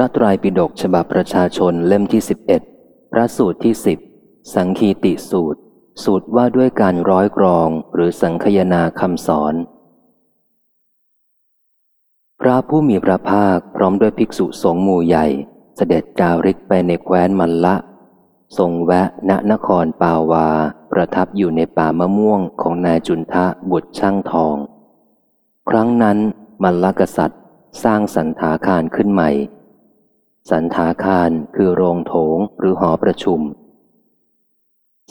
ระไตรปิฎกฉบับประชาชนเล่มที่สิบเอ็ดพระสูตรที่สิบสังคีติสูตร สูตรว่าด้วยการร้อยกรองหรือสังคยนาคำสอน พระผู้มีพระภาคพร้อมด้วยภิกษุสงฆ์หมู่ใหญ่ เสด็จจาริกไปในแคว้นมันละ ทรงแวะณนครปาวา ประทับอยู่ในป่ามะม่วงของนายจุนทะบุตรช่างทอง ครั้งนั้นมันละกษัตริย์ สร้างสันถาคารขึ้นใหม่ สันถาคารคือโรงโถงหรือหอประชุม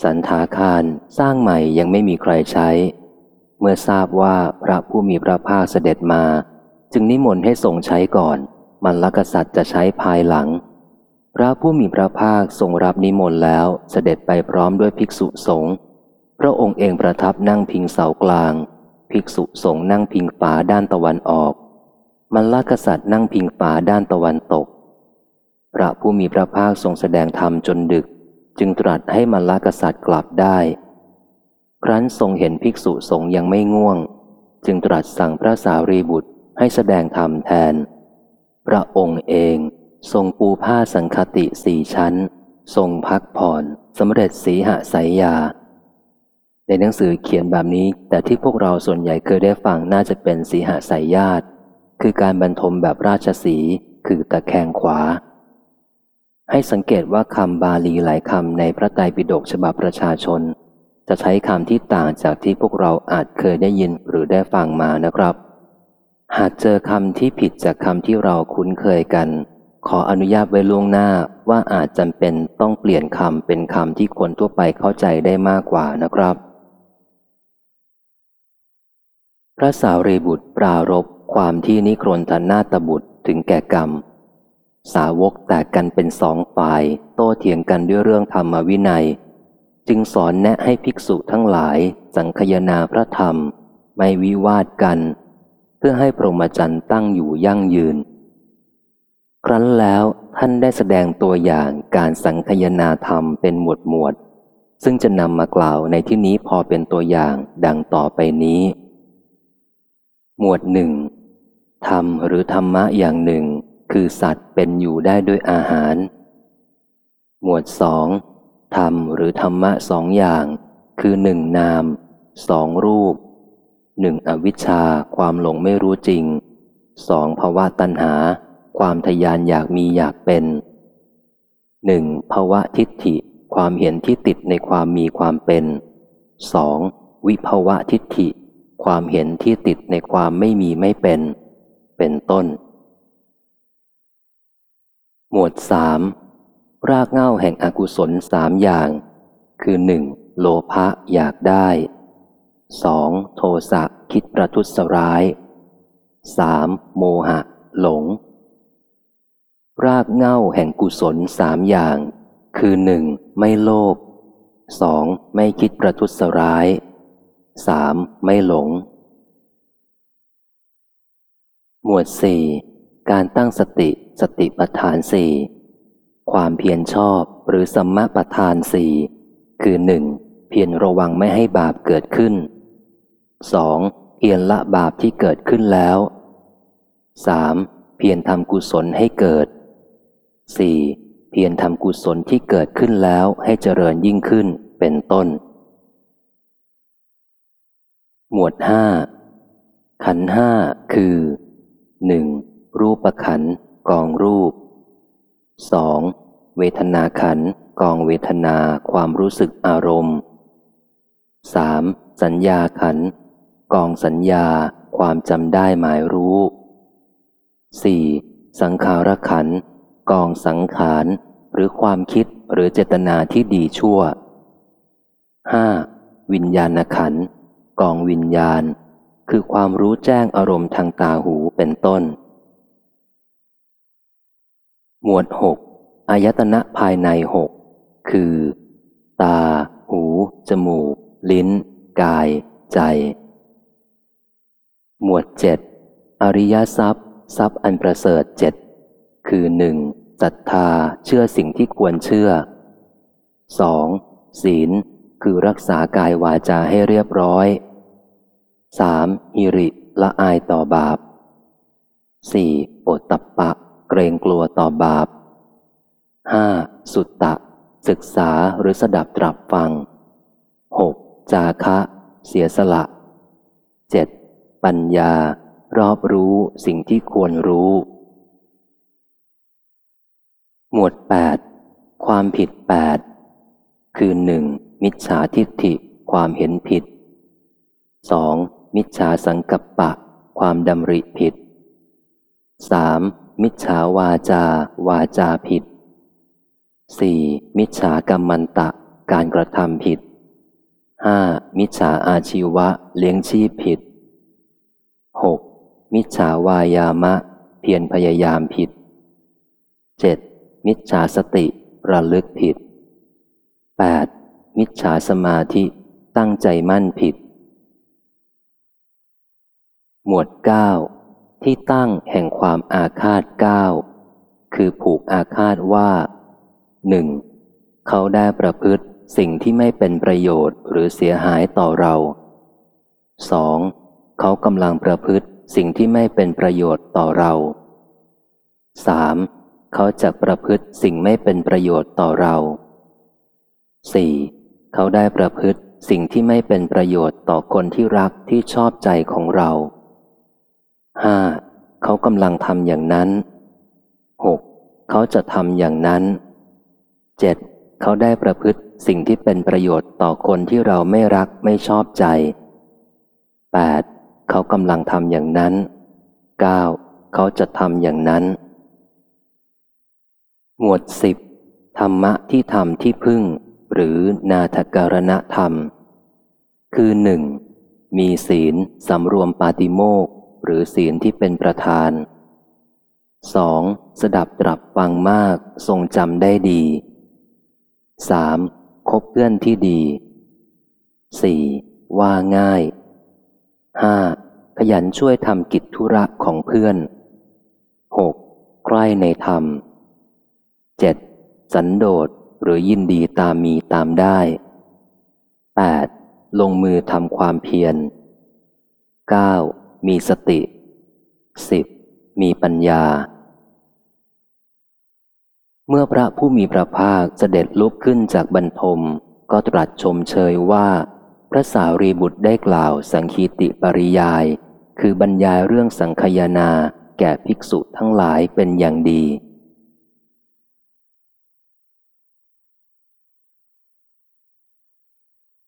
สันถาคารสร้างใหม่ยังไม่มีใครใช้ เมื่อทราบว่าพระผู้มีพระภาคเสด็จมา จึงนิมนต์ให้ทรงใช้ก่อน มันลกษัตริย์จะใช้ภายหลัง พระผู้มีพระภาคทรงรับนิมนต์แล้วเสด็จไปพร้อมด้วยภิกษุสงฆ์พระองค์เองประทับนั่งพิงเสากลาง ภิกษุสงฆ์นั่งพิงฝาด้านตะวันออก มันลกษัตริย์นั่งพิงฝาด้านตะวันตก พระผู้มีพระภาคทรงแสดงธรรมจนดึก จึงตรัสให้มลกษัตริย์กลับได้ ครั้นทรงเห็นภิกษุสงฆ์ยังไม่ง่วง จึงตรัสสั่งพระสารีบุตรให้แสดงธรรมแทน พระองค์เองทรงปูผ้าสังคติสี่ชั้น ทรงพักผ่อนสำเร็จสีหสายยา ในหนังสือเขียนแบบนี้ แต่ที่พวกเราส่วนใหญ่เคยได้ฟังน่าจะเป็นสีหสายญาติ คือการบรรทมแบบราชสีคือตะแคงขวา ให้สังเกตว่าคำบาลีหลายคำในพระไตรปิฎกฉบับประชาชน จะใช้คำที่ต่างจากที่พวกเราอาจเคยได้ยินหรือได้ฟังมานะครับ หากเจอคำที่ผิดจากคำที่เราคุ้นเคยกัน ขออนุญาตไว้ล่วงหน้าว่าอาจจำเป็นต้องเปลี่ยนคำเป็นคำที่คนทั่วไปเข้าใจได้มากกว่านะครับ พระสาวรีบุตรปรารบความที่นิครนธนาตบุตรถึงแก่กรรม สาวกแตกกันเป็นสองฝ่าย โต้เถียงกันด้วยเรื่องธรรมวินัย จึงสอนแนะให้ภิกษุทั้งหลาย สังคยนาพระธรรม ไม่วิวาทกัน เพื่อให้พรหมจรรย์ตั้งอยู่ยั่งยืน ครั้นแล้วท่านได้แสดงตัวอย่างการสังคยนาธรรมเป็นหมวดหมวด ซึ่งจะนำมากล่าวในที่นี้พอเป็นตัวอย่างดังต่อไปนี้ หมวดหนึ่งธรรมหรือธรรมะอย่างหนึ่ง คือสัตว์เป็นอยู่ได้ด้วยอาหาร หมวดสองธรรมหรือธรรมะสองอย่าง คือหนึ่งนามสองรูปหนึ่งอวิชชาความหลงไม่รู้จริงสองภาวะตัณหา ความทยานอยากมีอยากเป็นหนึ่งภาวะทิฏฐิ ความเห็นที่ติดในความมีความเป็นสองวิภาวะทิฏฐิ ความเห็นที่ติดในความไม่มีไม่เป็น เป็นต้น หมวดสามรากเง้าแห่งอกุศลสามอย่าง คือหนึ่งโลภะอยากได้สองโทสะคิดประทุษร้ายสามโมหะ หลง รากเง้าแห่งกุศลสามอย่าง คือหนึ่งไม่โลภสองไม่คิดประทุษร้ายสามไม่หลง หมวดสี่การตั้งสติ สติปัฏฐานสี่ความเพียรชอบหรือสัมมาปัฏฐานสี่คือหนึ่งเพียรระวังไม่ให้บาปเกิดขึ้นสองเพียรละบาปที่เกิดขึ้นแล้วสามเพียรทำกุศลให้เกิดสี่เพียรทำกุศลที่เกิดขึ้นแล้วให้เจริญยิ่งขึ้นเป็นต้น หมวดห้าขันห้าคือหนึ่งรูปขัน กองรูปสองเวทนาขันกองเวทนาความรู้สึกอารมณ์สามสัญญาขันกองสัญญาความจำได้หมายรู้สี่สังขารขันกองสังขารหรือความคิดหรือเจตนาที่ดีชั่วห้าวิญญาณขันกองวิญญาณ คือความรู้แจ้งอารมณ์ทางตาหูเป็นต้น หมวดหกอายตนะภายในหกคือ ตา หู จมูก ลิ้น กาย ใจ หมวดเจ็ดอริยทรัพย์ ทรัพย์อันประเสริฐเจ็ดคือหนึ่งศรัทธาเชื่อสิ่งที่ควรเชื่อสองศีล คือรักษากายวาจาให้เรียบร้อยสามฮิริละอายต่อบาปสี่โอตตปะ เกรรงกลัวต่อบาป 5. สุตตะ ศึกษาหรือสดับตรับฟัง 6. จาคะ เสียสละ 7. ปัญญา รอบรู้สิ่งที่ควรรู้ หมวด 8 ความผิด 8 คือ 1. มิจฉาทิฏฐิ ความเห็นผิด 2. มิจฉาสังกัปปะ ความดำริผิด 3. มิจฉาวาจา วาจาผิด 4. มิจฉากรรมันตะ การกระทำผิด 5. มิจฉาอาชีวะ เลี้ยงชีพผิด 6. มิจฉาวายามะ เพียรพยายามผิด 7. มิจฉาสติ ระลึกผิด 8. มิจฉาสมาธิตั้งใจมั่นผิด หมวด 9 ที่ตั้งแห่งความอาฆาตเก้าคือผูกอาฆาตว่าหนึ่งเขาได้ประพฤติสิ่งที่ไม่เป็นประโยชน์หรือเสียหายต่อเรา 2. เขากำลังประพฤติสิ่งที่ไม่เป็นประโยชน์ต่อเรา 3. เขาจะประพฤติสิ่งไม่เป็นประโยชน์ต่อเรา 4. เขาได้ประพฤติสิ่งที่ไม่เป็นประโยชน์ต่อคนที่รักที่ชอบใจของเรา 5. เขากำลังทำอย่างนั้น 6. เขาจะทำอย่างนั้น 7. เขาได้ประพฤติสิ่งที่เป็นประโยชน์ต่อคนที่เราไม่รักไม่ชอบใจ 8. เขากำลังทำอย่างนั้น 9. เขาจะทำอย่างนั้น หมวดสิบธรรมะที่ทำที่พึ่ง หรือนาทการณธรรม คือหนึ่งมีศีลสำรวมปาติโมก หรือศีลที่เป็นประธาน 2. สดับตรับฟังมากทรงจำได้ดี 3. คบเพื่อนที่ดี 4. ว่าง่าย 5. ขยันช่วยทำกิจธุระของเพื่อน 6. ใคร่ในธรรม 7. สันโดษหรือยินดีตามมีตามได้ 8. ลงมือทำความเพียร 9. มีสติ 10. มีปัญญา เมื่อพระผู้มีพระภาคเสด็จลุกขึ้นจากบรรทม ก็ตรัสชมเชยว่า พระสารีบุตรได้กล่าวสังคีติปริยาย คือบรรยายเรื่องสังคยนาแก่ภิกษุทั้งหลายเป็นอย่างดี